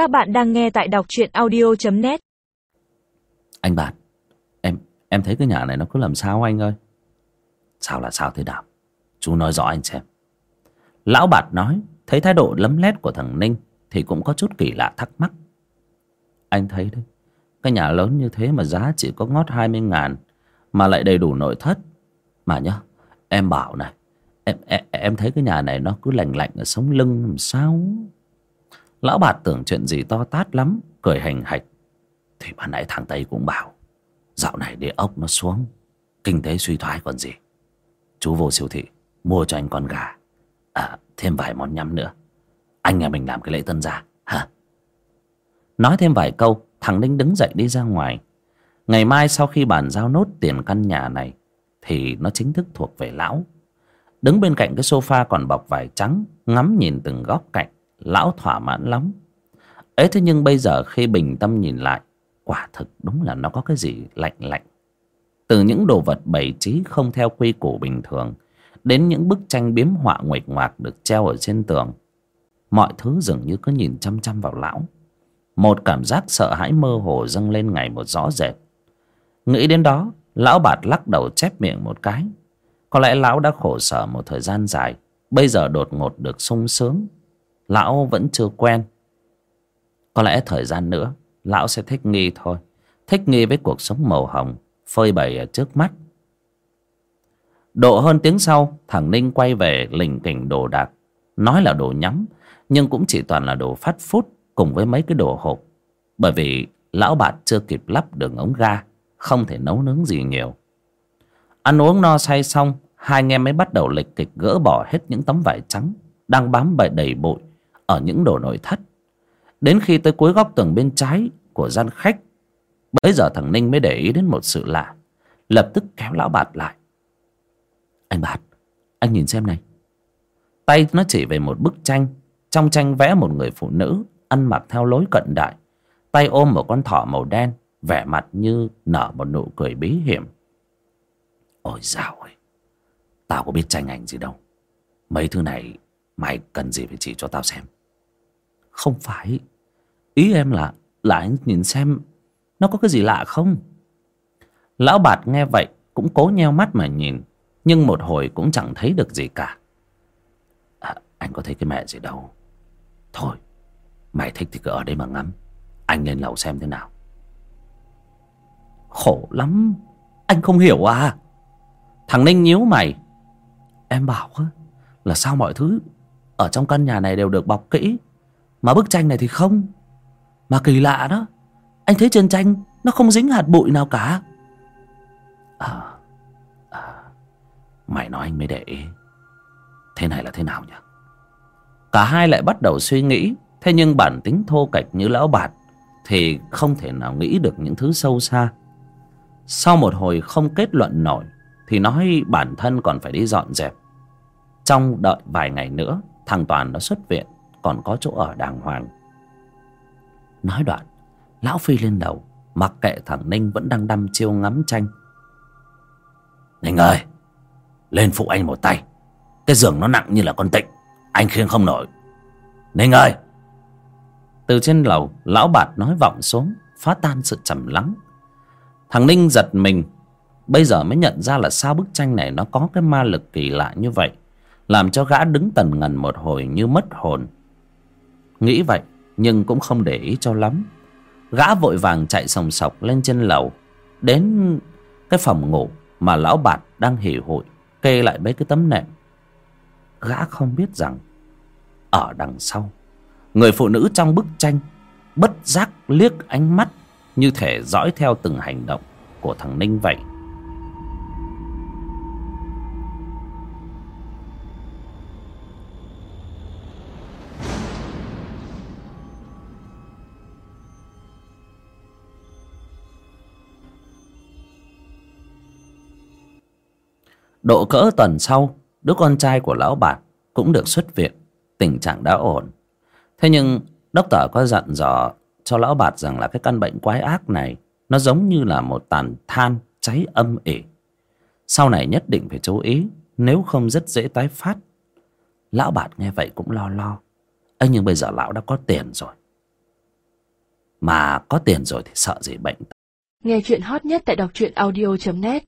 Các bạn đang nghe tại đọc truyện audio.net Anh bạn Em em thấy cái nhà này nó cứ làm sao anh ơi? Sao là sao thế nào? Chú nói rõ anh xem. Lão Bạt nói Thấy thái độ lấm lét của thằng Ninh Thì cũng có chút kỳ lạ thắc mắc. Anh thấy đấy Cái nhà lớn như thế mà giá chỉ có ngót 20 ngàn Mà lại đầy đủ nội thất. Mà nhá Em bảo này em, em, em thấy cái nhà này nó cứ lạnh lạnh ở sống lưng làm sao? Lão bạt tưởng chuyện gì to tát lắm, Cười hành hạch. Thì ban nãy thằng Tây cũng bảo, Dạo này địa ốc nó xuống, Kinh tế suy thoái còn gì. Chú vô siêu thị, Mua cho anh con gà. À thêm vài món nhắm nữa. Anh nhà mình làm cái lễ tân gia hả Nói thêm vài câu, Thằng Ninh đứng dậy đi ra ngoài. Ngày mai sau khi bàn giao nốt tiền căn nhà này, Thì nó chính thức thuộc về lão. Đứng bên cạnh cái sofa còn bọc vải trắng, Ngắm nhìn từng góc cạnh. Lão thỏa mãn lắm. Ấy thế nhưng bây giờ khi bình tâm nhìn lại, Quả thực đúng là nó có cái gì lạnh lạnh. Từ những đồ vật bày trí không theo quy củ bình thường, Đến những bức tranh biếm họa nguệch ngoạc được treo ở trên tường, Mọi thứ dường như cứ nhìn chăm chăm vào lão. Một cảm giác sợ hãi mơ hồ dâng lên ngày một rõ rệt. Nghĩ đến đó, Lão bạt lắc đầu chép miệng một cái. Có lẽ lão đã khổ sở một thời gian dài, Bây giờ đột ngột được sung sướng. Lão vẫn chưa quen. Có lẽ thời gian nữa, Lão sẽ thích nghi thôi. Thích nghi với cuộc sống màu hồng, Phơi bày ở trước mắt. Độ hơn tiếng sau, Thằng Ninh quay về lình kình đồ đạc. Nói là đồ nhắm, Nhưng cũng chỉ toàn là đồ phát phút Cùng với mấy cái đồ hộp. Bởi vì lão bạt chưa kịp lắp đường ống ga, Không thể nấu nướng gì nhiều. Ăn uống no say xong, Hai anh em mới bắt đầu lịch kịch gỡ bỏ hết những tấm vải trắng Đang bám bậy đầy bụi. Ở những đồ nội thất. Đến khi tới cuối góc tường bên trái Của gian khách, bấy giờ thằng Ninh mới để ý đến một sự lạ, Lập tức kéo lão bạt lại. Anh bạt, Anh nhìn xem này. Tay nó chỉ về một bức tranh, Trong tranh vẽ một người phụ nữ Ăn mặc theo lối cận đại, Tay ôm một con thỏ màu đen, Vẻ mặt như nở một nụ cười bí hiểm. Ôi dào ơi, Tao có biết tranh ảnh gì đâu. Mấy thứ này Mày cần gì phải chỉ cho tao xem. Không phải. Ý em là Là anh nhìn xem Nó có cái gì lạ không? Lão bạt nghe vậy Cũng cố nheo mắt mà nhìn Nhưng một hồi cũng chẳng thấy được gì cả. À, Anh có thấy cái mẹ gì đâu. Thôi Mày thích thì cứ ở đây mà ngắm. Anh lên lầu xem thế nào. Khổ lắm. Anh không hiểu à? Thằng Ninh nhíu mày. Em bảo là sao mọi thứ Ở trong căn nhà này đều được bọc kỹ? Mà bức tranh này thì không. Mà kỳ lạ đó Anh thấy trên tranh nó không dính hạt bụi nào cả. À, à Mày nói anh mới để ý. Thế này là thế nào nhỉ? Cả hai lại bắt đầu suy nghĩ. Thế nhưng bản tính thô kệch như lão bạt Thì không thể nào nghĩ được những thứ sâu xa. Sau một hồi không kết luận nổi Thì nói bản thân còn phải đi dọn dẹp. Trong đợi vài ngày nữa Thằng Toàn nó xuất viện. Còn có chỗ ở đàng hoàng. Nói đoạn, Lão Phi lên đầu, Mặc kệ thằng Ninh vẫn đang đăm chiêu ngắm tranh. Ninh ơi, Lên phụ anh một tay. Cái giường nó nặng như là con tịnh, Anh khiêng không nổi. Ninh ơi! Từ trên lầu, Lão bạt nói vọng xuống, Phá tan sự trầm lắng. Thằng Ninh giật mình, Bây giờ mới nhận ra là sao bức tranh này Nó có cái ma lực kỳ lạ như vậy, Làm cho gã đứng tần ngần một hồi như mất hồn. Nghĩ vậy, Nhưng cũng không để ý cho lắm. Gã vội vàng chạy sòng sọc lên trên lầu, Đến cái phòng ngủ Mà lão bạt đang hỉ hội Kê lại mấy cái tấm nệm. Gã không biết rằng, Ở đằng sau, Người phụ nữ trong bức tranh Bất giác liếc ánh mắt Như thể dõi theo từng hành động Của thằng Ninh vậy. Độ cỡ tuần sau, Đứa con trai của lão bạt Cũng được xuất viện. Tình trạng đã ổn. Thế nhưng, Doctor có dặn dò cho lão bạt rằng là cái căn bệnh quái ác này, Nó giống như là một tàn than cháy âm ỉ. Sau này nhất định phải chú ý, Nếu không rất dễ tái phát. Lão bạt nghe vậy cũng lo lo. Ấy nhưng bây giờ lão đã có tiền rồi. Mà có tiền rồi thì sợ gì bệnh. Nghe chuyện hot nhất tại đọc truyện audio.net